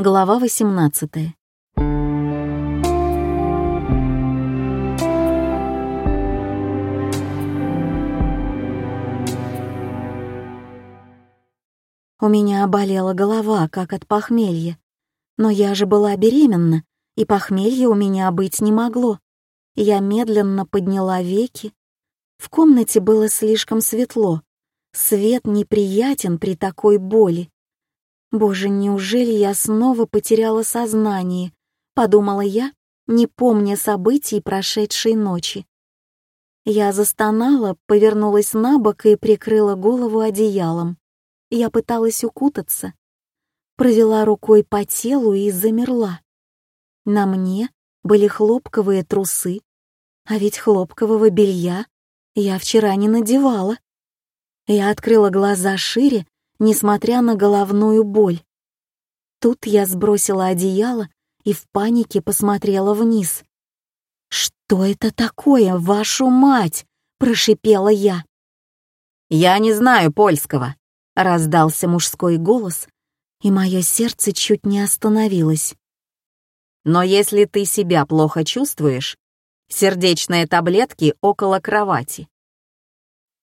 Глава 18. У меня болела голова, как от похмелья. Но я же была беременна, и похмелья у меня быть не могло. Я медленно подняла веки. В комнате было слишком светло. Свет неприятен при такой боли. «Боже, неужели я снова потеряла сознание?» — подумала я, не помня событий прошедшей ночи. Я застонала, повернулась на бок и прикрыла голову одеялом. Я пыталась укутаться. Провела рукой по телу и замерла. На мне были хлопковые трусы, а ведь хлопкового белья я вчера не надевала. Я открыла глаза шире несмотря на головную боль. Тут я сбросила одеяло и в панике посмотрела вниз. «Что это такое, вашу мать?» — прошипела я. «Я не знаю польского», — раздался мужской голос, и мое сердце чуть не остановилось. «Но если ты себя плохо чувствуешь, сердечные таблетки около кровати».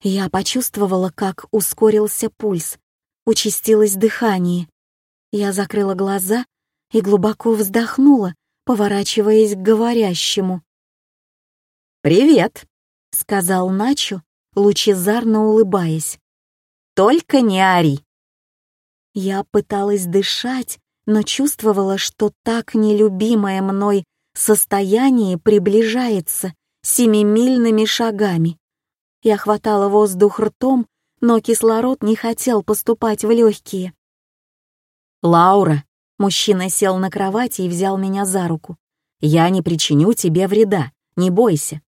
Я почувствовала, как ускорился пульс, участилось дыхание. Я закрыла глаза и глубоко вздохнула, поворачиваясь к говорящему. «Привет», — сказал Начо, лучезарно улыбаясь. «Только не ори». Я пыталась дышать, но чувствовала, что так нелюбимое мной состояние приближается семимильными шагами. Я хватала воздух ртом, но кислород не хотел поступать в легкие. «Лаура!» — мужчина сел на кровати и взял меня за руку. «Я не причиню тебе вреда, не бойся».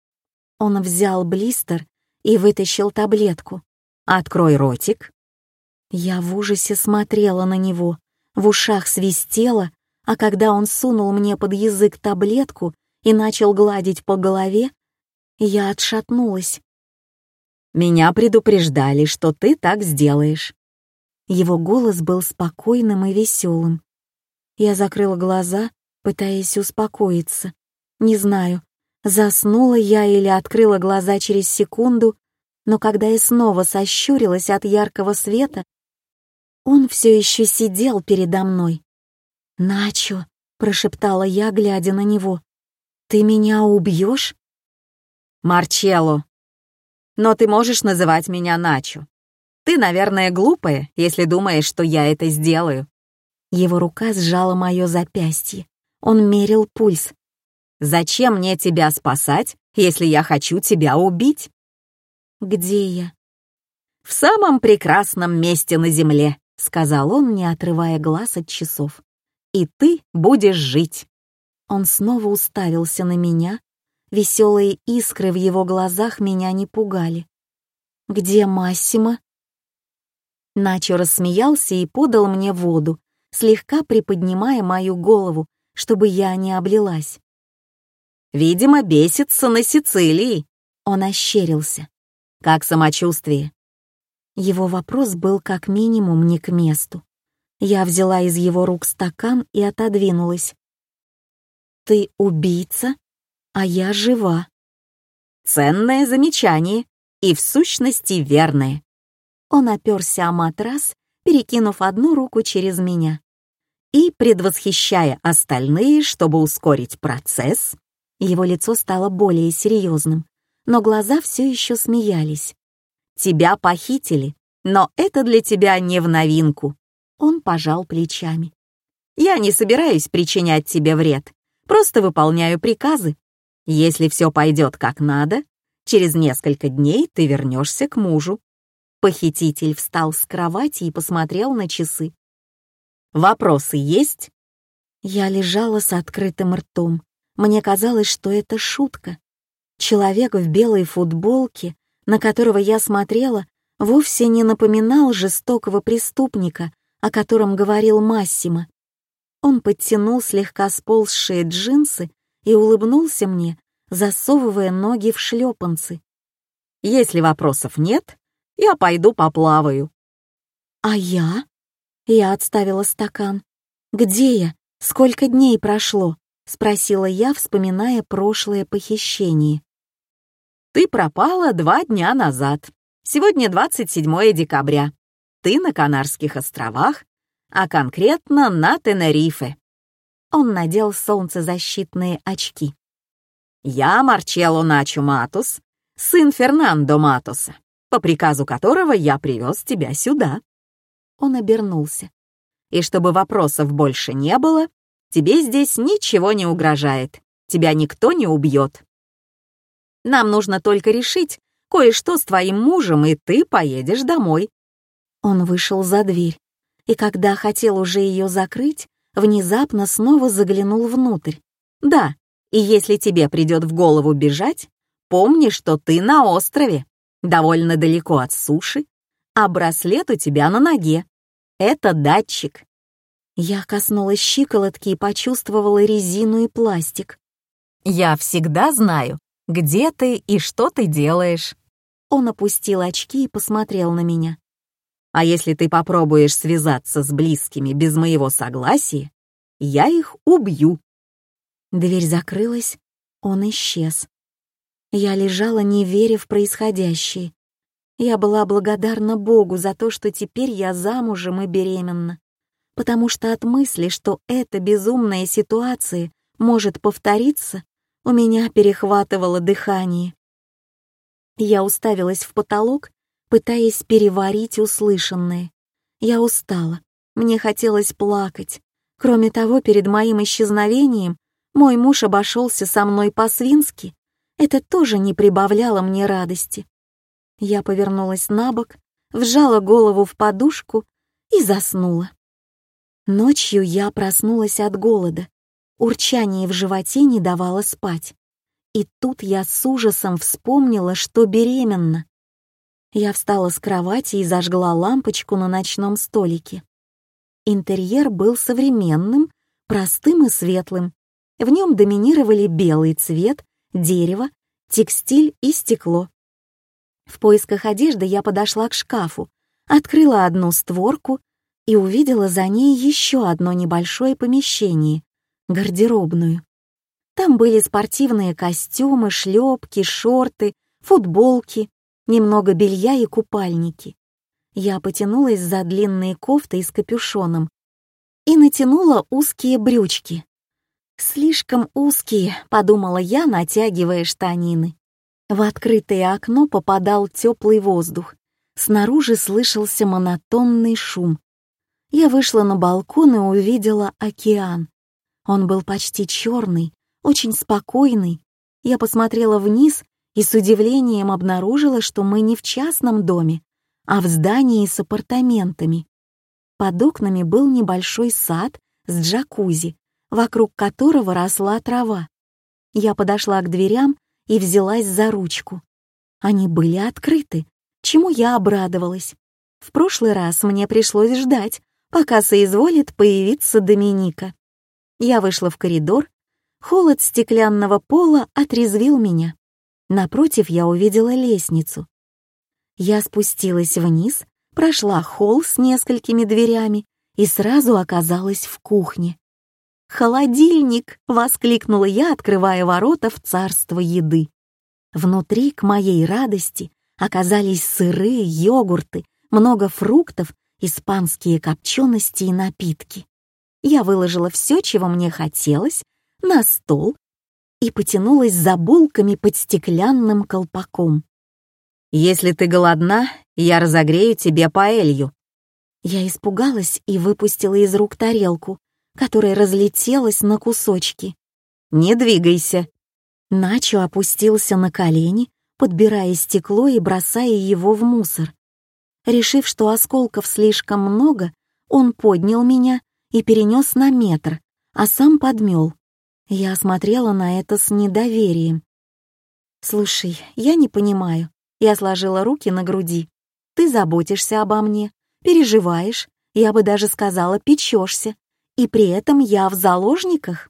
Он взял блистер и вытащил таблетку. «Открой ротик». Я в ужасе смотрела на него, в ушах свистело, а когда он сунул мне под язык таблетку и начал гладить по голове, я отшатнулась. Меня предупреждали, что ты так сделаешь». Его голос был спокойным и веселым. Я закрыла глаза, пытаясь успокоиться. Не знаю, заснула я или открыла глаза через секунду, но когда я снова сощурилась от яркого света, он все еще сидел передо мной. «Начо», — прошептала я, глядя на него, — «ты меня убьешь?» «Марчелло», но ты можешь называть меня Начо. Ты, наверное, глупая, если думаешь, что я это сделаю». Его рука сжала мое запястье. Он мерил пульс. «Зачем мне тебя спасать, если я хочу тебя убить?» «Где я?» «В самом прекрасном месте на земле», — сказал он, не отрывая глаз от часов. «И ты будешь жить». Он снова уставился на меня, Веселые искры в его глазах меня не пугали. «Где Массимо?» Начо рассмеялся и подал мне воду, слегка приподнимая мою голову, чтобы я не облилась. «Видимо, бесится на Сицилии», — он ощерился. «Как самочувствие?» Его вопрос был как минимум не к месту. Я взяла из его рук стакан и отодвинулась. «Ты убийца?» А я жива. Ценное замечание и в сущности верное. Он оперся о матрас, перекинув одну руку через меня. И, предвосхищая остальные, чтобы ускорить процесс, его лицо стало более серьезным, но глаза все еще смеялись. «Тебя похитили, но это для тебя не в новинку». Он пожал плечами. «Я не собираюсь причинять тебе вред, просто выполняю приказы. Если все пойдет как надо, через несколько дней ты вернешься к мужу. Похититель встал с кровати и посмотрел на часы. Вопросы есть? Я лежала с открытым ртом. Мне казалось, что это шутка. Человек в белой футболке, на которого я смотрела, вовсе не напоминал жестокого преступника, о котором говорил Массимо. Он подтянул слегка сползшие джинсы и улыбнулся мне, засовывая ноги в шлепанцы. «Если вопросов нет, я пойду поплаваю». «А я?» Я отставила стакан. «Где я? Сколько дней прошло?» — спросила я, вспоминая прошлое похищение. «Ты пропала два дня назад. Сегодня 27 декабря. Ты на Канарских островах, а конкретно на Тенерифе». Он надел солнцезащитные очки. «Я Марчелло Начо Матус, сын Фернандо Матуса, по приказу которого я привез тебя сюда». Он обернулся. «И чтобы вопросов больше не было, тебе здесь ничего не угрожает, тебя никто не убьет. Нам нужно только решить кое-что с твоим мужем, и ты поедешь домой». Он вышел за дверь, и когда хотел уже ее закрыть, внезапно снова заглянул внутрь. «Да, и если тебе придет в голову бежать, помни, что ты на острове, довольно далеко от суши, а браслет у тебя на ноге. Это датчик». Я коснулась щиколотки и почувствовала резину и пластик. «Я всегда знаю, где ты и что ты делаешь». Он опустил очки и посмотрел на меня. «А если ты попробуешь связаться с близкими без моего согласия, я их убью». Дверь закрылась, он исчез. Я лежала, не веря в происходящее. Я была благодарна Богу за то, что теперь я замужем и беременна, потому что от мысли, что эта безумная ситуация может повториться, у меня перехватывало дыхание. Я уставилась в потолок, пытаясь переварить услышанное. Я устала, мне хотелось плакать. Кроме того, перед моим исчезновением мой муж обошелся со мной по-свински. Это тоже не прибавляло мне радости. Я повернулась на бок, вжала голову в подушку и заснула. Ночью я проснулась от голода. Урчание в животе не давало спать. И тут я с ужасом вспомнила, что беременна. Я встала с кровати и зажгла лампочку на ночном столике. Интерьер был современным, простым и светлым. В нем доминировали белый цвет, дерево, текстиль и стекло. В поисках одежды я подошла к шкафу, открыла одну створку и увидела за ней еще одно небольшое помещение, гардеробную. Там были спортивные костюмы, шлепки, шорты, футболки, немного белья и купальники. Я потянулась за длинные кофты с капюшоном и натянула узкие брючки. «Слишком узкие», — подумала я, натягивая штанины. В открытое окно попадал теплый воздух. Снаружи слышался монотонный шум. Я вышла на балкон и увидела океан. Он был почти черный, очень спокойный. Я посмотрела вниз и с удивлением обнаружила, что мы не в частном доме, а в здании с апартаментами. Под окнами был небольшой сад с джакузи, вокруг которого росла трава. Я подошла к дверям и взялась за ручку. Они были открыты, чему я обрадовалась. В прошлый раз мне пришлось ждать, пока соизволит появиться Доминика. Я вышла в коридор, холод стеклянного пола отрезвил меня. Напротив я увидела лестницу. Я спустилась вниз, прошла холл с несколькими дверями и сразу оказалась в кухне. «Холодильник!» — воскликнула я, открывая ворота в царство еды. Внутри, к моей радости, оказались сыры, йогурты, много фруктов, испанские копчености и напитки я выложила все, чего мне хотелось, на стол и потянулась за булками под стеклянным колпаком. «Если ты голодна, я разогрею тебе паэлью». Я испугалась и выпустила из рук тарелку, которая разлетелась на кусочки. «Не двигайся». Начо опустился на колени, подбирая стекло и бросая его в мусор. Решив, что осколков слишком много, он поднял меня и перенес на метр, а сам подмел. Я смотрела на это с недоверием. «Слушай, я не понимаю». Я сложила руки на груди. «Ты заботишься обо мне, переживаешь, я бы даже сказала, печешься, и при этом я в заложниках?»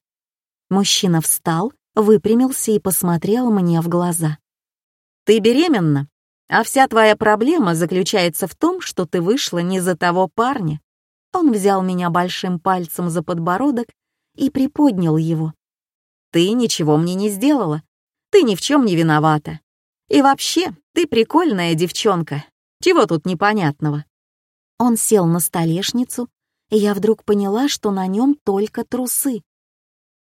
Мужчина встал, выпрямился и посмотрел мне в глаза. «Ты беременна, а вся твоя проблема заключается в том, что ты вышла не за того парня. Он взял меня большим пальцем за подбородок и приподнял его. «Ты ничего мне не сделала. Ты ни в чем не виновата. И вообще, ты прикольная девчонка. Чего тут непонятного?» Он сел на столешницу, и я вдруг поняла, что на нем только трусы.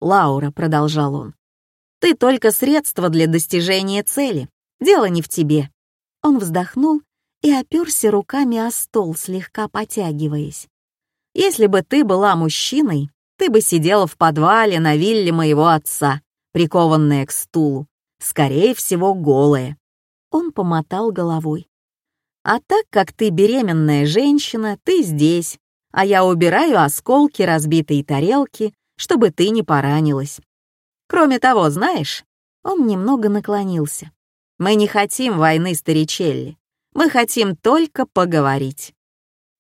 «Лаура», — продолжал он, — «ты только средство для достижения цели. Дело не в тебе». Он вздохнул и оперся руками о стол, слегка потягиваясь. «Если бы ты была мужчиной, ты бы сидела в подвале на вилле моего отца, прикованная к стулу, скорее всего, голая». Он помотал головой. «А так как ты беременная женщина, ты здесь, а я убираю осколки разбитой тарелки, чтобы ты не поранилась. Кроме того, знаешь, он немного наклонился. Мы не хотим войны с Торричелли. Мы хотим только поговорить.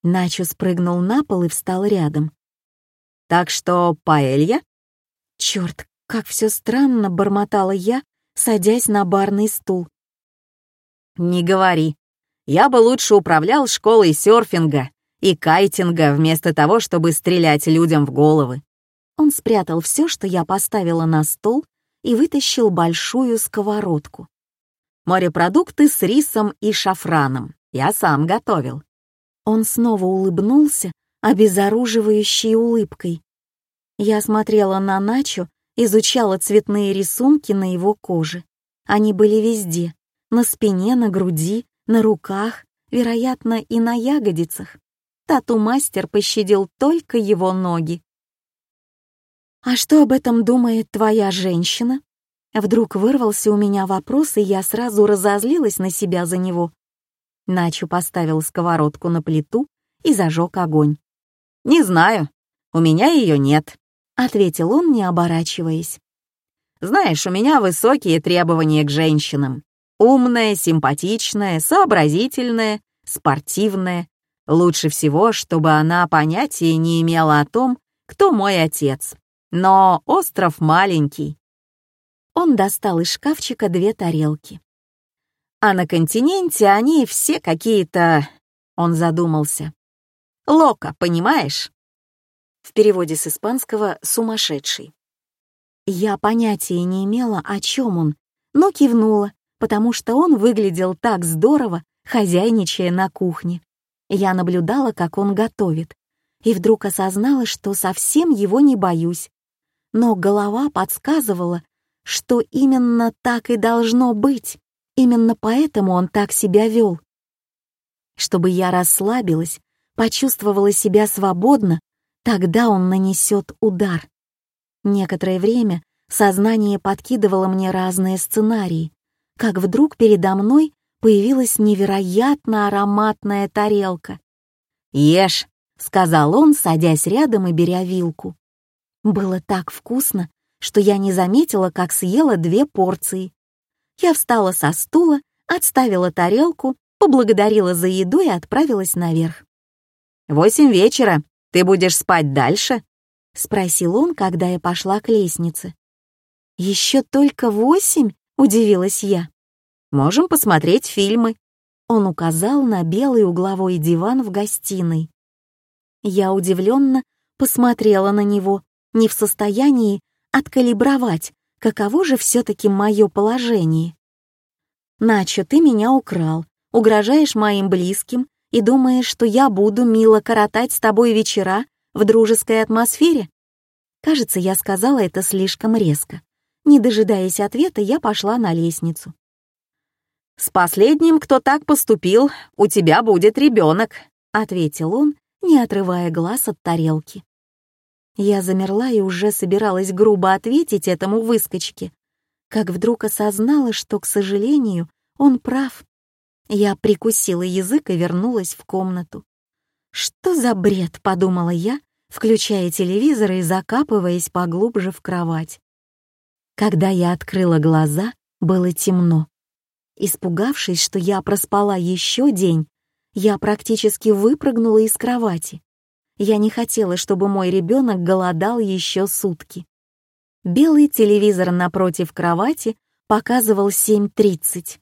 Начо спрыгнул на пол и встал рядом. Так что паэлья? Черт, как все странно, бормотала я, садясь на барный стул. Не говори. Я бы лучше управлял школой серфинга и кайтинга вместо того, чтобы стрелять людям в головы. Он спрятал все, что я поставила на стол, и вытащил большую сковородку. Морепродукты с рисом и шафраном. Я сам готовил. Он снова улыбнулся, обезоруживающей улыбкой. Я смотрела на Начо, изучала цветные рисунки на его коже. Они были везде — на спине, на груди, на руках, вероятно, и на ягодицах. Тату-мастер пощадил только его ноги. «А что об этом думает твоя женщина?» Вдруг вырвался у меня вопрос, и я сразу разозлилась на себя за него. Начо поставил сковородку на плиту и зажег огонь. «Не знаю, у меня ее нет», — ответил он, не оборачиваясь. «Знаешь, у меня высокие требования к женщинам. Умная, симпатичная, сообразительная, спортивная. Лучше всего, чтобы она понятия не имела о том, кто мой отец, но остров маленький. Он достал из шкафчика две тарелки. А на континенте они все какие-то... Он задумался. Лока, понимаешь? В переводе с испанского «сумасшедший». Я понятия не имела, о чем он, но кивнула, потому что он выглядел так здорово, хозяйничая на кухне. Я наблюдала, как он готовит, и вдруг осознала, что совсем его не боюсь но голова подсказывала, что именно так и должно быть, именно поэтому он так себя вел. Чтобы я расслабилась, почувствовала себя свободно, тогда он нанесет удар. Некоторое время сознание подкидывало мне разные сценарии, как вдруг передо мной появилась невероятно ароматная тарелка. «Ешь», — сказал он, садясь рядом и беря вилку. Было так вкусно, что я не заметила, как съела две порции. Я встала со стула, отставила тарелку, поблагодарила за еду и отправилась наверх. «Восемь вечера. Ты будешь спать дальше?» — спросил он, когда я пошла к лестнице. «Еще только восемь?» — удивилась я. «Можем посмотреть фильмы». Он указал на белый угловой диван в гостиной. Я удивленно посмотрела на него, не в состоянии откалибровать, каково же все-таки мое положение. Начо, ты меня украл, угрожаешь моим близким и думаешь, что я буду мило коротать с тобой вечера в дружеской атмосфере? Кажется, я сказала это слишком резко. Не дожидаясь ответа, я пошла на лестницу. «С последним, кто так поступил, у тебя будет ребенок», — ответил он, не отрывая глаз от тарелки. Я замерла и уже собиралась грубо ответить этому выскочке, как вдруг осознала, что, к сожалению, он прав. Я прикусила язык и вернулась в комнату. «Что за бред?» — подумала я, включая телевизор и закапываясь поглубже в кровать. Когда я открыла глаза, было темно. Испугавшись, что я проспала еще день, я практически выпрыгнула из кровати. Я не хотела, чтобы мой ребенок голодал еще сутки. Белый телевизор напротив кровати показывал 7.30.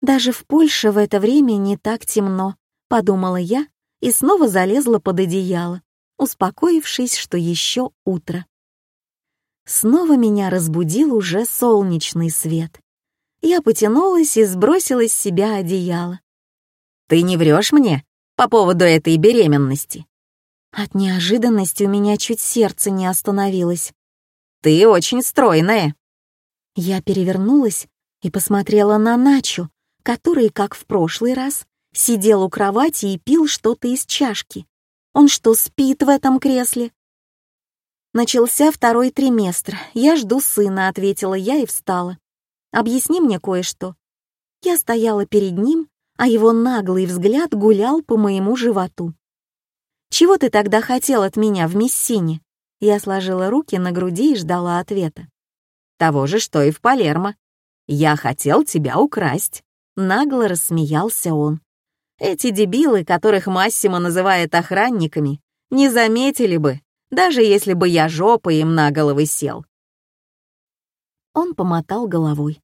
Даже в Польше в это время не так темно, подумала я и снова залезла под одеяло, успокоившись, что еще утро. Снова меня разбудил уже солнечный свет. Я потянулась и сбросила с себя одеяло. «Ты не врешь мне по поводу этой беременности?» От неожиданности у меня чуть сердце не остановилось. «Ты очень стройная». Я перевернулась и посмотрела на Начу, который, как в прошлый раз, сидел у кровати и пил что-то из чашки. Он что, спит в этом кресле? Начался второй триместр. Я жду сына, ответила я и встала. Объясни мне кое-что. Я стояла перед ним, а его наглый взгляд гулял по моему животу. «Чего ты тогда хотел от меня в Мессине?» Я сложила руки на груди и ждала ответа. «Того же, что и в Палермо. Я хотел тебя украсть». Нагло рассмеялся он. Эти дебилы, которых Массимо называет охранниками, не заметили бы, даже если бы я жопой им на головы сел. Он помотал головой.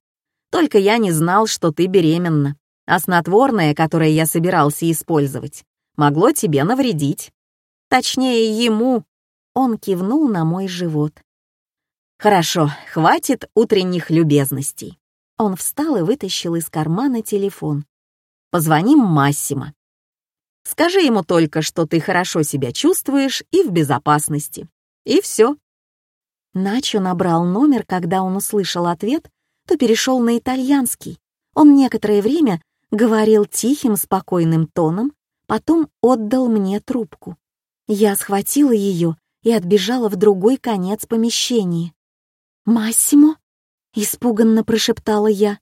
Только я не знал, что ты беременна, а снотворное, которое я собирался использовать, могло тебе навредить. Точнее, ему. Он кивнул на мой живот. Хорошо, хватит утренних любезностей. Он встал и вытащил из кармана телефон. «Позвоним Массимо. Скажи ему только, что ты хорошо себя чувствуешь и в безопасности. И все». Начо набрал номер, когда он услышал ответ, то перешел на итальянский. Он некоторое время говорил тихим, спокойным тоном, потом отдал мне трубку. Я схватила ее и отбежала в другой конец помещения. «Массимо?» Испуганно прошептала я.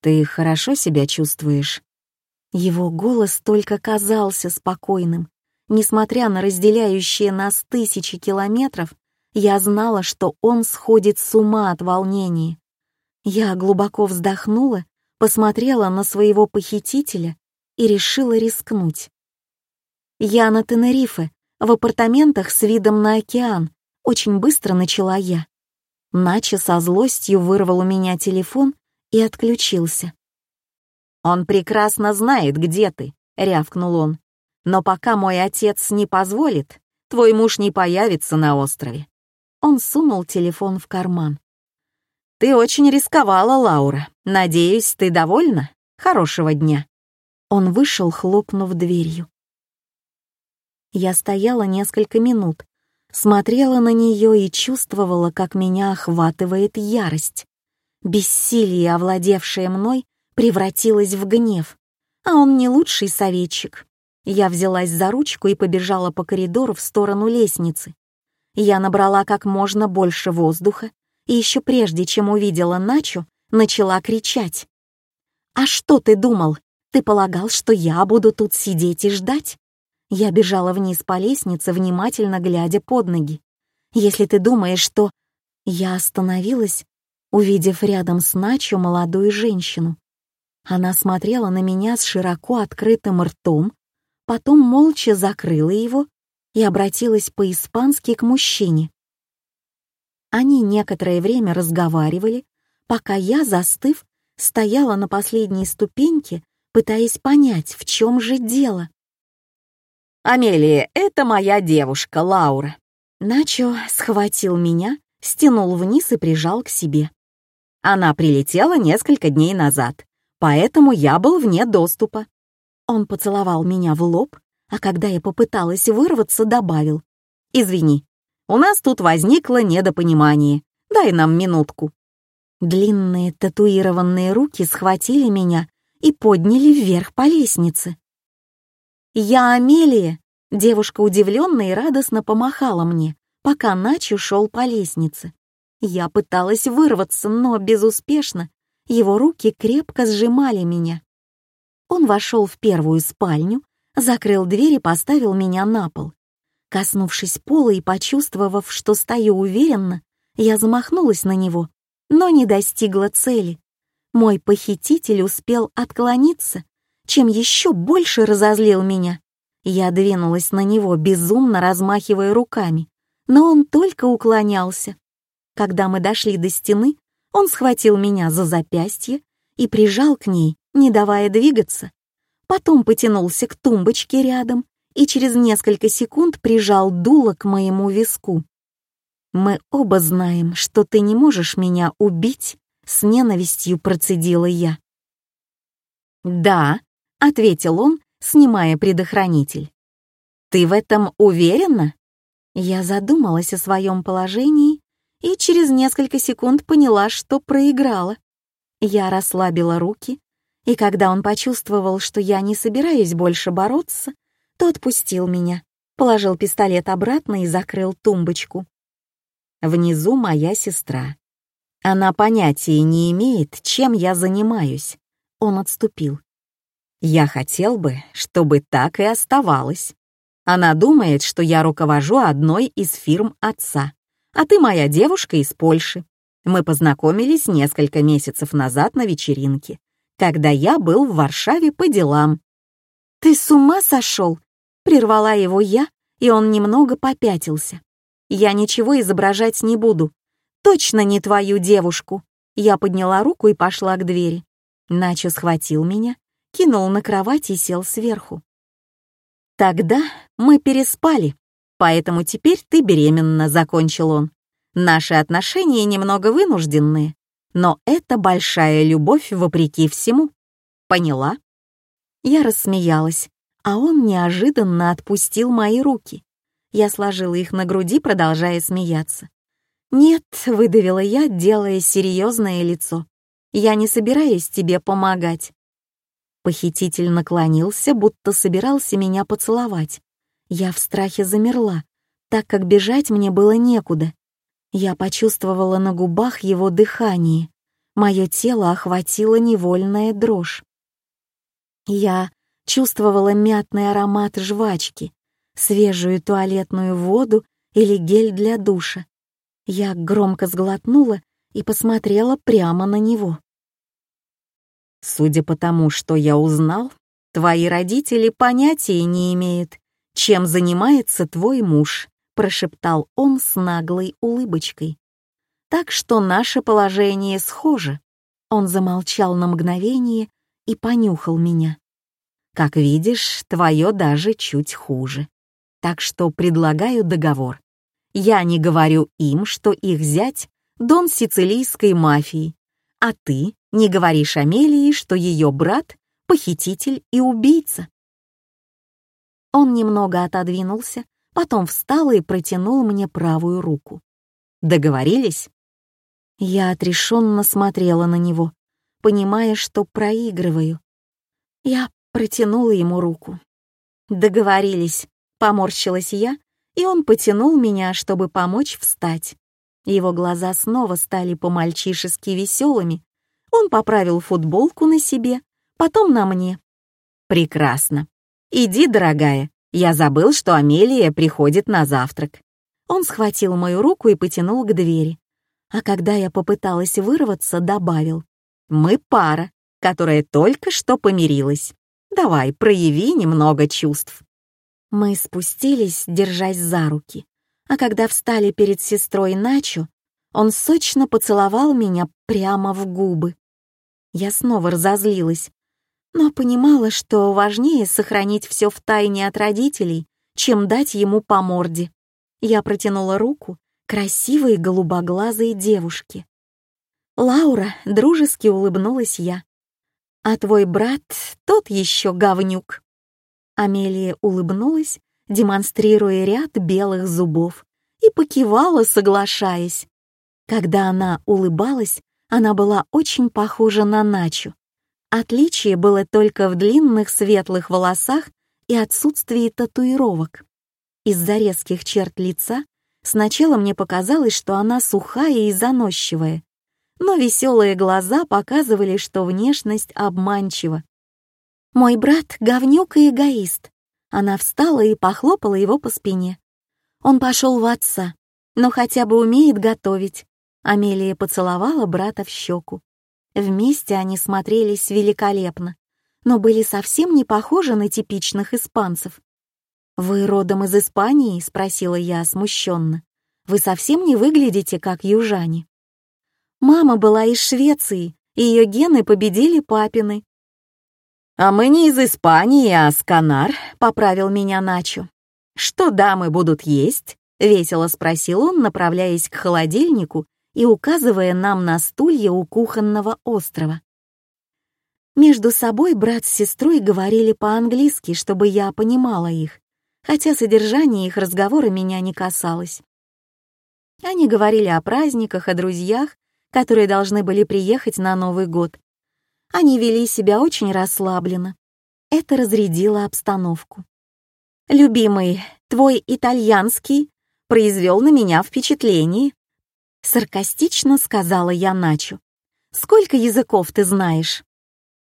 «Ты хорошо себя чувствуешь?» Его голос только казался спокойным. Несмотря на разделяющие нас тысячи километров, я знала, что он сходит с ума от волнения. Я глубоко вздохнула, посмотрела на своего похитителя и решила рискнуть. «Я на Тенерифе, в апартаментах с видом на океан», очень быстро начала я. Нача со злостью вырвал у меня телефон и отключился. «Он прекрасно знает, где ты», — рявкнул он. «Но пока мой отец не позволит, твой муж не появится на острове». Он сунул телефон в карман. «Ты очень рисковала, Лаура. Надеюсь, ты довольна? Хорошего дня». Он вышел, хлопнув дверью. Я стояла несколько минут, смотрела на нее и чувствовала, как меня охватывает ярость. Бессилие, овладевшее мной, превратилось в гнев. А он не лучший советчик. Я взялась за ручку и побежала по коридору в сторону лестницы. Я набрала как можно больше воздуха, и еще прежде, чем увидела Начо, начала кричать. «А что ты думал? Ты полагал, что я буду тут сидеть и ждать? Я бежала вниз по лестнице, внимательно глядя под ноги. «Если ты думаешь, что...» Я остановилась, увидев рядом с Начо молодую женщину. Она смотрела на меня с широко открытым ртом, потом молча закрыла его и обратилась по-испански к мужчине. Они некоторое время разговаривали, пока я, застыв, стояла на последней ступеньке, пытаясь понять, в чем же дело. «Амелия, это моя девушка, Лаура». Начо схватил меня, стянул вниз и прижал к себе. Она прилетела несколько дней назад, поэтому я был вне доступа. Он поцеловал меня в лоб, а когда я попыталась вырваться, добавил. «Извини, у нас тут возникло недопонимание. Дай нам минутку». Длинные татуированные руки схватили меня и подняли вверх по лестнице. «Я Амелия!» Девушка удивленно и радостно помахала мне, пока Нач ушел по лестнице. Я пыталась вырваться, но безуспешно. Его руки крепко сжимали меня. Он вошел в первую спальню, закрыл дверь и поставил меня на пол. Коснувшись пола и почувствовав, что стою уверенно, я замахнулась на него, но не достигла цели. Мой похититель успел отклониться чем еще больше разозлил меня. Я двинулась на него, безумно размахивая руками, но он только уклонялся. Когда мы дошли до стены, он схватил меня за запястье и прижал к ней, не давая двигаться. потом потянулся к тумбочке рядом и через несколько секунд прижал дуло к моему виску. «Мы оба знаем, что ты не можешь меня убить», — с ненавистью процедила я. «Да», — ответил он, снимая предохранитель. «Ты в этом уверена?» Я задумалась о своем положении и через несколько секунд поняла, что проиграла. Я расслабила руки, и когда он почувствовал, что я не собираюсь больше бороться, то отпустил меня, положил пистолет обратно и закрыл тумбочку. Внизу моя сестра. Она понятия не имеет, чем я занимаюсь. Он отступил. Я хотел бы, чтобы так и оставалось. Она думает, что я руковожу одной из фирм отца, а ты моя девушка из Польши. Мы познакомились несколько месяцев назад на вечеринке, когда я был в Варшаве по делам. «Ты с ума сошел?» — прервала его я, и он немного попятился. «Я ничего изображать не буду. Точно не твою девушку». Я подняла руку и пошла к двери. Начо схватил меня кинул на кровать и сел сверху. «Тогда мы переспали, поэтому теперь ты беременна», — закончил он. «Наши отношения немного вынужденные, но это большая любовь вопреки всему. Поняла?» Я рассмеялась, а он неожиданно отпустил мои руки. Я сложила их на груди, продолжая смеяться. «Нет», — выдавила я, делая серьезное лицо. «Я не собираюсь тебе помогать. Похититель наклонился, будто собирался меня поцеловать. Я в страхе замерла, так как бежать мне было некуда. Я почувствовала на губах его дыхание. Мое тело охватило невольная дрожь. Я чувствовала мятный аромат жвачки, свежую туалетную воду или гель для душа. Я громко сглотнула и посмотрела прямо на него. Судя по тому, что я узнал, твои родители понятия не имеют, чем занимается твой муж, прошептал он с наглой улыбочкой. Так что наше положение схоже. Он замолчал на мгновение и понюхал меня. Как видишь, твое даже чуть хуже. Так что предлагаю договор. Я не говорю им, что их зять — дон сицилийской мафии, а ты не говоришь Амелии, что ее брат — похититель и убийца. Он немного отодвинулся, потом встал и протянул мне правую руку. Договорились? Я отрешенно смотрела на него, понимая, что проигрываю. Я протянула ему руку. Договорились, поморщилась я, и он потянул меня, чтобы помочь встать. Его глаза снова стали по-мальчишески веселыми. Он поправил футболку на себе, потом на мне. «Прекрасно. Иди, дорогая. Я забыл, что Амелия приходит на завтрак». Он схватил мою руку и потянул к двери. А когда я попыталась вырваться, добавил. «Мы пара, которая только что помирилась. Давай, прояви немного чувств». Мы спустились, держась за руки а когда встали перед сестрой Начо, он сочно поцеловал меня прямо в губы. Я снова разозлилась, но понимала, что важнее сохранить все в тайне от родителей, чем дать ему по морде. Я протянула руку красивой голубоглазой девушке. «Лаура», — дружески улыбнулась я. «А твой брат тот еще говнюк». Амелия улыбнулась демонстрируя ряд белых зубов, и покивала, соглашаясь. Когда она улыбалась, она была очень похожа на Начу. Отличие было только в длинных светлых волосах и отсутствии татуировок. Из-за резких черт лица сначала мне показалось, что она сухая и заносчивая, но веселые глаза показывали, что внешность обманчива. «Мой брат — говнюк и эгоист. Она встала и похлопала его по спине. Он пошел в отца, но хотя бы умеет готовить. Амелия поцеловала брата в щеку. Вместе они смотрелись великолепно, но были совсем не похожи на типичных испанцев. «Вы родом из Испании?» — спросила я смущенно. «Вы совсем не выглядите как южане». Мама была из Швеции, и ее гены победили папины. «А мы не из Испании, а с Канар», — поправил меня Начо. «Что дамы будут есть?» — весело спросил он, направляясь к холодильнику и указывая нам на стулья у кухонного острова. Между собой брат с сестрой говорили по-английски, чтобы я понимала их, хотя содержание их разговора меня не касалось. Они говорили о праздниках, о друзьях, которые должны были приехать на Новый год. Они вели себя очень расслабленно. Это разрядило обстановку. «Любимый, твой итальянский произвел на меня впечатление», — саркастично сказала я Начу. «Сколько языков ты знаешь?»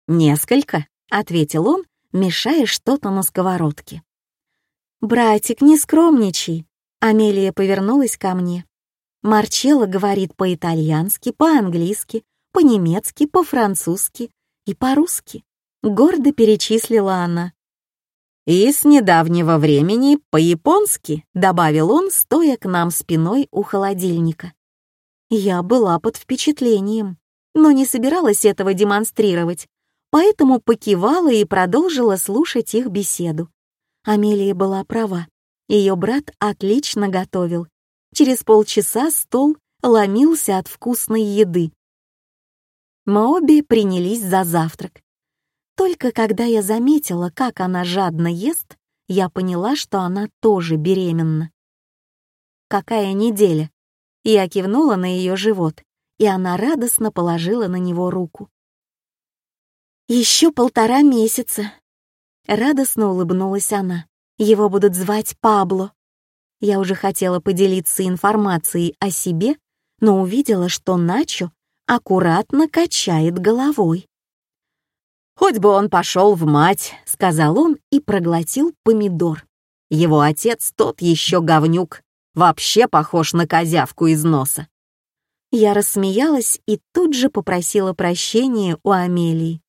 «Несколько», — ответил он, мешая что-то на сковородке. «Братик, не скромничай», — Амелия повернулась ко мне. Марчелло говорит по-итальянски, по-английски, по-немецки, по-французски и по-русски. Гордо перечислила она. «И с недавнего времени по-японски», — добавил он, стоя к нам спиной у холодильника. Я была под впечатлением, но не собиралась этого демонстрировать, поэтому покивала и продолжила слушать их беседу. Амелия была права. Ее брат отлично готовил, Через полчаса стол ломился от вкусной еды. Мы обе принялись за завтрак. Только когда я заметила, как она жадно ест, я поняла, что она тоже беременна. «Какая неделя?» Я кивнула на ее живот, и она радостно положила на него руку. «Еще полтора месяца!» Радостно улыбнулась она. «Его будут звать Пабло». Я уже хотела поделиться информацией о себе, но увидела, что Начо аккуратно качает головой. «Хоть бы он пошел в мать», — сказал он и проглотил помидор. Его отец тот еще говнюк, вообще похож на козявку из носа. Я рассмеялась и тут же попросила прощения у Амелии.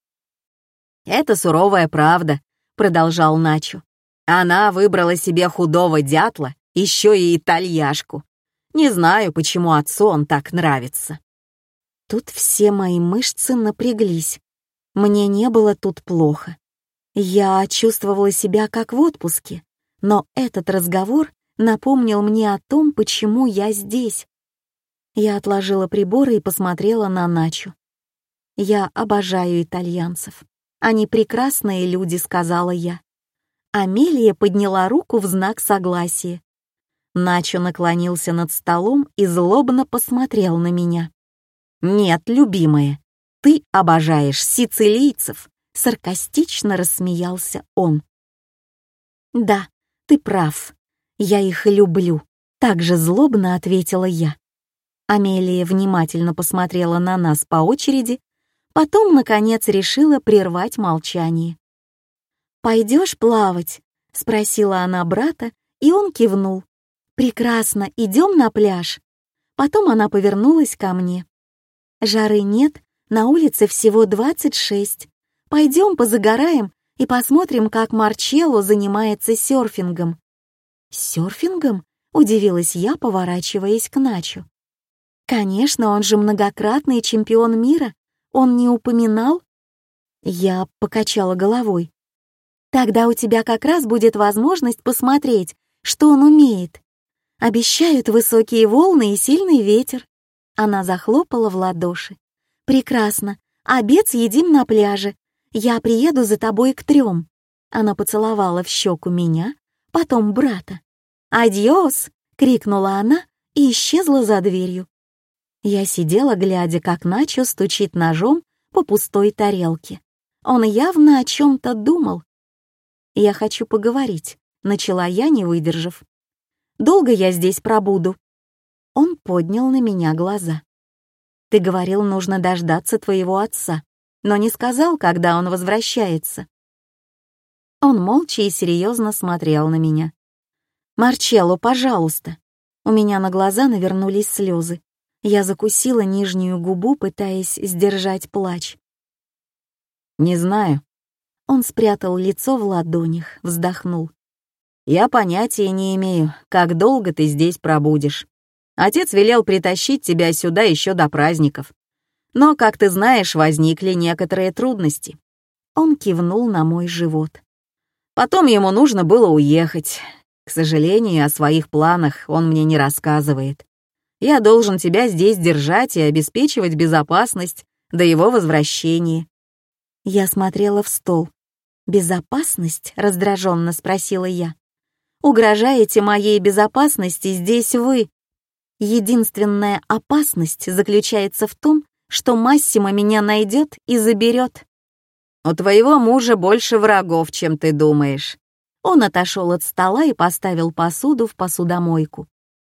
«Это суровая правда», — продолжал Начо. «Она выбрала себе худого дятла еще и итальяшку. Не знаю, почему отцу он так нравится. Тут все мои мышцы напряглись. Мне не было тут плохо. Я чувствовала себя как в отпуске, но этот разговор напомнил мне о том, почему я здесь. Я отложила приборы и посмотрела на Начу. «Я обожаю итальянцев. Они прекрасные люди», — сказала я. Амелия подняла руку в знак согласия. Начо наклонился над столом и злобно посмотрел на меня. «Нет, любимая, ты обожаешь сицилийцев», — саркастично рассмеялся он. «Да, ты прав. Я их люблю», — также злобно ответила я. Амелия внимательно посмотрела на нас по очереди, потом, наконец, решила прервать молчание. «Пойдешь плавать?» — спросила она брата, и он кивнул. «Прекрасно, идем на пляж». Потом она повернулась ко мне. «Жары нет, на улице всего 26. Пойдем позагораем и посмотрим, как Марчелло занимается серфингом». «Серфингом?» — удивилась я, поворачиваясь к Начу. «Конечно, он же многократный чемпион мира. Он не упоминал?» Я покачала головой. «Тогда у тебя как раз будет возможность посмотреть, что он умеет. Обещают высокие волны и сильный ветер. Она захлопала в ладоши. Прекрасно. Обед съедим на пляже. Я приеду за тобой к трем. Она поцеловала в щеку меня, потом брата. «Адьос!» — крикнула она и исчезла за дверью. Я сидела, глядя, как Начо стучит ножом по пустой тарелке. Он явно о чем-то думал. «Я хочу поговорить», — начала я, не выдержав. Долго я здесь пробуду?» Он поднял на меня глаза. «Ты говорил, нужно дождаться твоего отца, но не сказал, когда он возвращается». Он молча и серьезно смотрел на меня. «Марчелло, пожалуйста». У меня на глаза навернулись слезы. Я закусила нижнюю губу, пытаясь сдержать плач. «Не знаю». Он спрятал лицо в ладонях, вздохнул. Я понятия не имею, как долго ты здесь пробудешь. Отец велел притащить тебя сюда еще до праздников. Но, как ты знаешь, возникли некоторые трудности. Он кивнул на мой живот. Потом ему нужно было уехать. К сожалению, о своих планах он мне не рассказывает. Я должен тебя здесь держать и обеспечивать безопасность до его возвращения. Я смотрела в стол. «Безопасность?» — раздраженно спросила я. «Угрожаете моей безопасности здесь вы. Единственная опасность заключается в том, что Массимо меня найдет и заберет. У твоего мужа больше врагов, чем ты думаешь. Он отошел от стола и поставил посуду в посудомойку.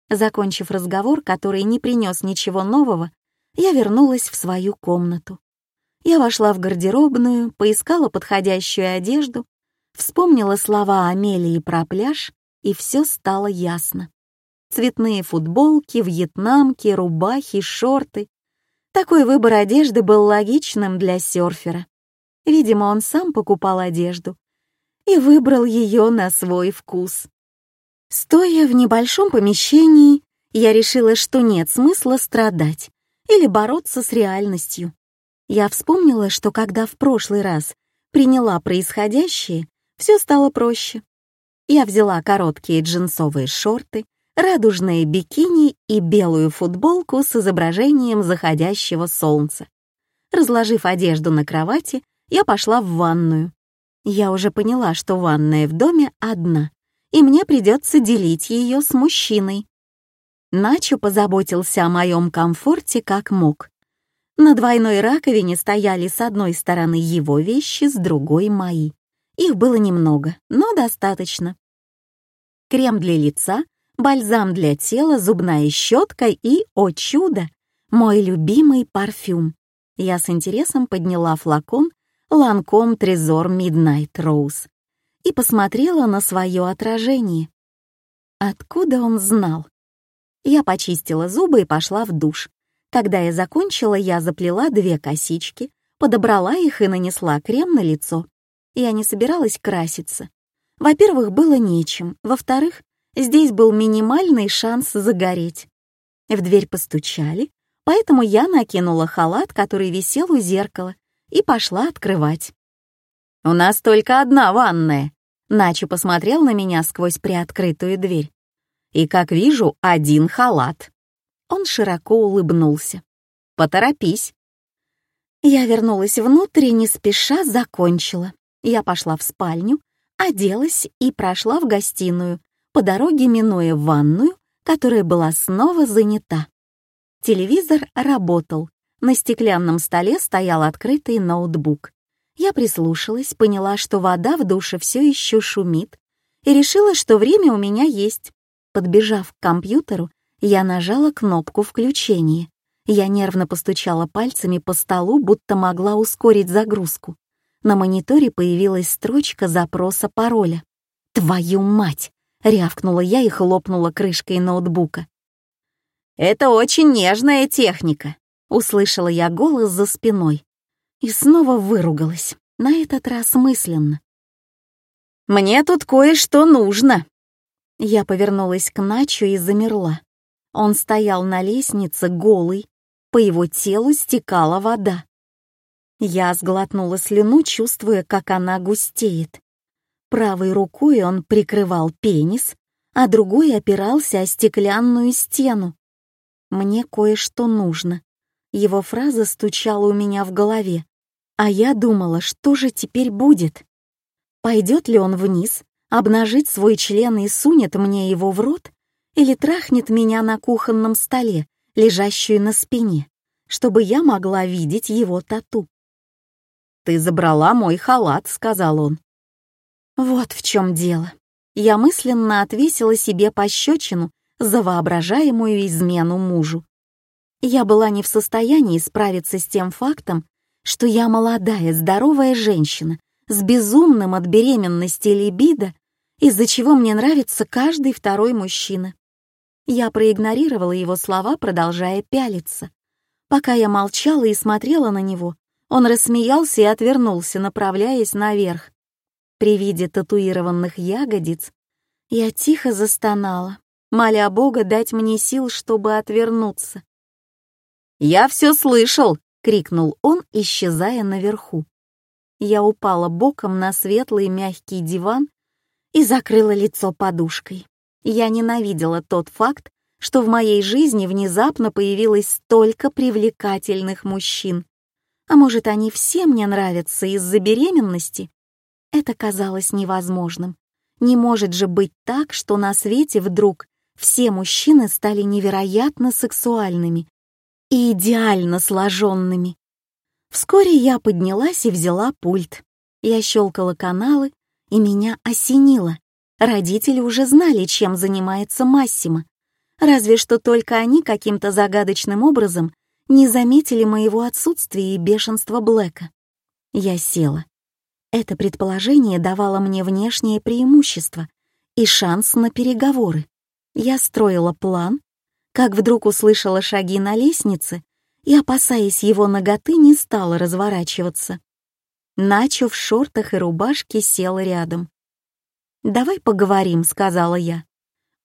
Закончив разговор, который не принес ничего нового, я вернулась в свою комнату. Я вошла в гардеробную, поискала подходящую одежду, вспомнила слова Амелии про пляж, и все стало ясно. Цветные футболки, вьетнамки, рубахи, шорты. Такой выбор одежды был логичным для серфера. Видимо, он сам покупал одежду и выбрал ее на свой вкус. Стоя в небольшом помещении, я решила, что нет смысла страдать или бороться с реальностью. Я вспомнила, что когда в прошлый раз приняла происходящее, все стало проще. Я взяла короткие джинсовые шорты, радужное бикини и белую футболку с изображением заходящего солнца. Разложив одежду на кровати, я пошла в ванную. Я уже поняла, что ванная в доме одна, и мне придется делить ее с мужчиной. Начо позаботился о моем комфорте как мог. На двойной раковине стояли с одной стороны его вещи, с другой — мои. Их было немного, но достаточно. Крем для лица, бальзам для тела, зубная щетка и, о чудо, мой любимый парфюм. Я с интересом подняла флакон Ланком Трезор Midnight Rose и посмотрела на свое отражение. Откуда он знал? Я почистила зубы и пошла в душ. Когда я закончила, я заплела две косички, подобрала их и нанесла крем на лицо. Я не собиралась краситься. Во-первых, было нечем. Во-вторых, Здесь был минимальный шанс загореть. В дверь постучали, поэтому я накинула халат, который висел у зеркала, и пошла открывать. «У нас только одна ванная», — Начо посмотрел на меня сквозь приоткрытую дверь. «И, как вижу, один халат». Он широко улыбнулся. «Поторопись». Я вернулась внутрь и не спеша закончила. Я пошла в спальню, оделась и прошла в гостиную, по дороге минуя ванную, которая была снова занята. Телевизор работал. На стеклянном столе стоял открытый ноутбук. Я прислушалась, поняла, что вода в душе все еще шумит, и решила, что время у меня есть. Подбежав к компьютеру, я нажала кнопку включения. Я нервно постучала пальцами по столу, будто могла ускорить загрузку. На мониторе появилась строчка запроса пароля. «Твою мать! Рявкнула я и хлопнула крышкой ноутбука. «Это очень нежная техника», — услышала я голос за спиной. И снова выругалась, на этот раз мысленно. «Мне тут кое-что нужно». Я повернулась к Начу и замерла. Он стоял на лестнице голый, по его телу стекала вода. Я сглотнула слюну, чувствуя, как она густеет. Правой рукой он прикрывал пенис, а другой опирался о стеклянную стену. «Мне кое-что нужно». Его фраза стучала у меня в голове, а я думала, что же теперь будет? Пойдет ли он вниз, обнажит свой член и сунет мне его в рот, или трахнет меня на кухонном столе, лежащую на спине, чтобы я могла видеть его тату? «Ты забрала мой халат», — сказал он. Вот в чем дело. Я мысленно отвесила себе пощечину за воображаемую измену мужу. Я была не в состоянии справиться с тем фактом, что я молодая, здоровая женщина с безумным от беременности либидо, из-за чего мне нравится каждый второй мужчина. Я проигнорировала его слова, продолжая пялиться. Пока я молчала и смотрела на него, он рассмеялся и отвернулся, направляясь наверх. При виде татуированных ягодиц я тихо застонала, моля Бога дать мне сил, чтобы отвернуться. «Я все слышал!» — крикнул он, исчезая наверху. Я упала боком на светлый мягкий диван и закрыла лицо подушкой. Я ненавидела тот факт, что в моей жизни внезапно появилось столько привлекательных мужчин. А может, они все мне нравятся из-за беременности? Это казалось невозможным. Не может же быть так, что на свете вдруг все мужчины стали невероятно сексуальными и идеально сложенными. Вскоре я поднялась и взяла пульт. Я щелкала каналы, и меня осенило. Родители уже знали, чем занимается Массимо. Разве что только они каким-то загадочным образом не заметили моего отсутствия и бешенства Блэка. Я села. Это предположение давало мне внешнее преимущество и шанс на переговоры. Я строила план, как вдруг услышала шаги на лестнице и, опасаясь его ноготы, не стала разворачиваться. Начо в шортах и рубашке сел рядом. «Давай поговорим», — сказала я.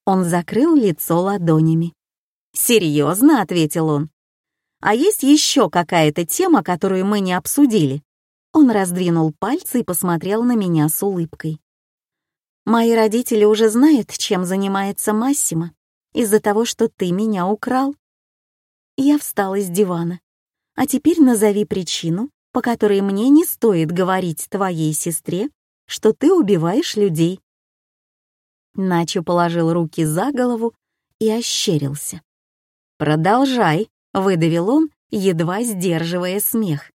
Он закрыл лицо ладонями. «Серьезно?» — ответил он. «А есть еще какая-то тема, которую мы не обсудили?» Он раздвинул пальцы и посмотрел на меня с улыбкой. «Мои родители уже знают, чем занимается Массимо, из-за того, что ты меня украл». Я встала с дивана. «А теперь назови причину, по которой мне не стоит говорить твоей сестре, что ты убиваешь людей». Начо положил руки за голову и ощерился. «Продолжай», — выдавил он, едва сдерживая смех.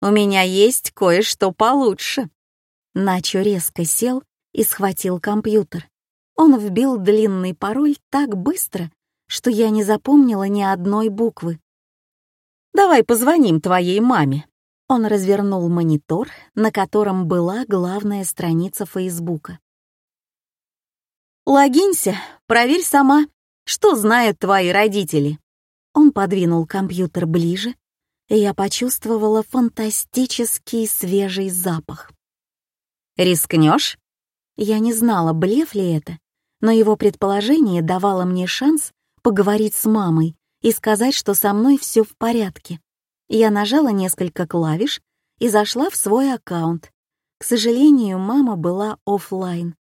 «У меня есть кое-что получше». Начо резко сел и схватил компьютер. Он вбил длинный пароль так быстро, что я не запомнила ни одной буквы. «Давай позвоним твоей маме». Он развернул монитор, на котором была главная страница Фейсбука. Логинься, проверь сама, что знают твои родители. Он подвинул компьютер ближе, и я почувствовала фантастический свежий запах. Рискнешь? Я не знала, блеф ли это, но его предположение давало мне шанс поговорить с мамой и сказать, что со мной все в порядке. Я нажала несколько клавиш и зашла в свой аккаунт. К сожалению, мама была офлайн.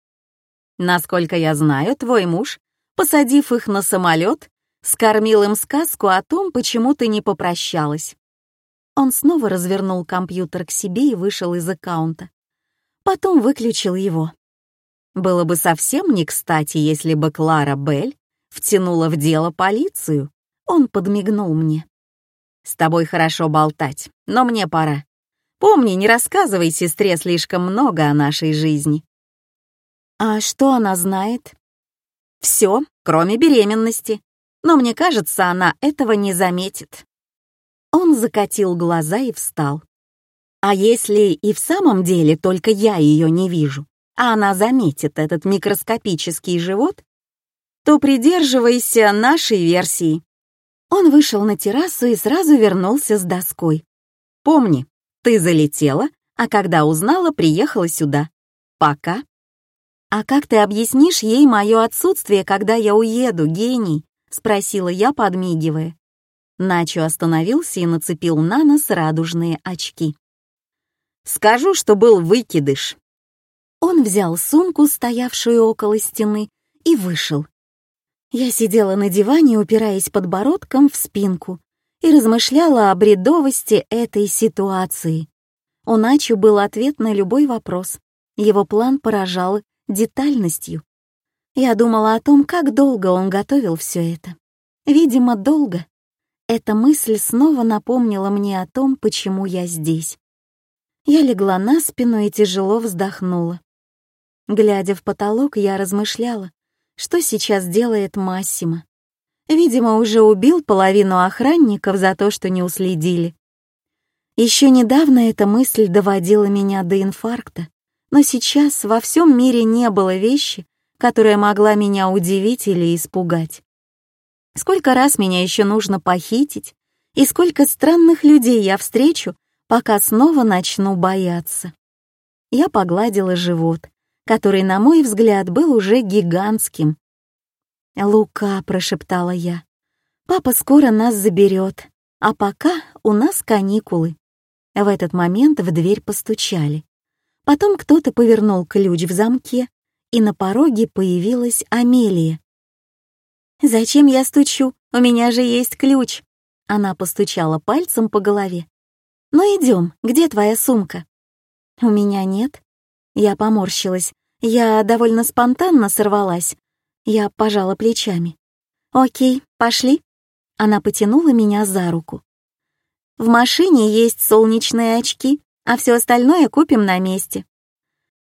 Насколько я знаю, твой муж, посадив их на самолет, скормил им сказку о том, почему ты не попрощалась. Он снова развернул компьютер к себе и вышел из аккаунта. Потом выключил его. Было бы совсем не кстати, если бы Клара Белль втянула в дело полицию. Он подмигнул мне. «С тобой хорошо болтать, но мне пора. Помни, не рассказывай сестре слишком много о нашей жизни. А что она знает? Все, кроме беременности. Но мне кажется, она этого не заметит. Он закатил глаза и встал. А если и в самом деле только я ее не вижу, а она заметит этот микроскопический живот, то придерживайся нашей версии. Он вышел на террасу и сразу вернулся с доской. Помни, ты залетела, а когда узнала, приехала сюда. Пока. «А как ты объяснишь ей мое отсутствие, когда я уеду, гений?» — спросила я, подмигивая. Начо остановился и нацепил на нос радужные очки. «Скажу, что был выкидыш». Он взял сумку, стоявшую около стены, и вышел. Я сидела на диване, упираясь подбородком в спинку, и размышляла о бредовости этой ситуации. У Начо был ответ на любой вопрос. Его план поражал детальностью. Я думала о том, как долго он готовил все это. Видимо, долго. Эта мысль снова напомнила мне о том, почему я здесь. Я легла на спину и тяжело вздохнула. Глядя в потолок, я размышляла, что сейчас делает Массимо. Видимо, уже убил половину охранников за то, что не уследили. Еще недавно эта мысль доводила меня до инфаркта. Но сейчас во всем мире не было вещи, которая могла меня удивить или испугать. Сколько раз меня еще нужно похитить, и сколько странных людей я встречу, пока снова начну бояться. Я погладила живот, который, на мой взгляд, был уже гигантским. «Лука», — прошептала я, — «папа скоро нас заберет, а пока у нас каникулы». В этот момент в дверь постучали. Потом кто-то повернул ключ в замке, и на пороге появилась Амелия. «Зачем я стучу? У меня же есть ключ!» Она постучала пальцем по голове. «Ну идем, где твоя сумка?» «У меня нет». Я поморщилась. Я довольно спонтанно сорвалась. Я пожала плечами. «Окей, пошли». Она потянула меня за руку. «В машине есть солнечные очки, а все остальное купим на месте».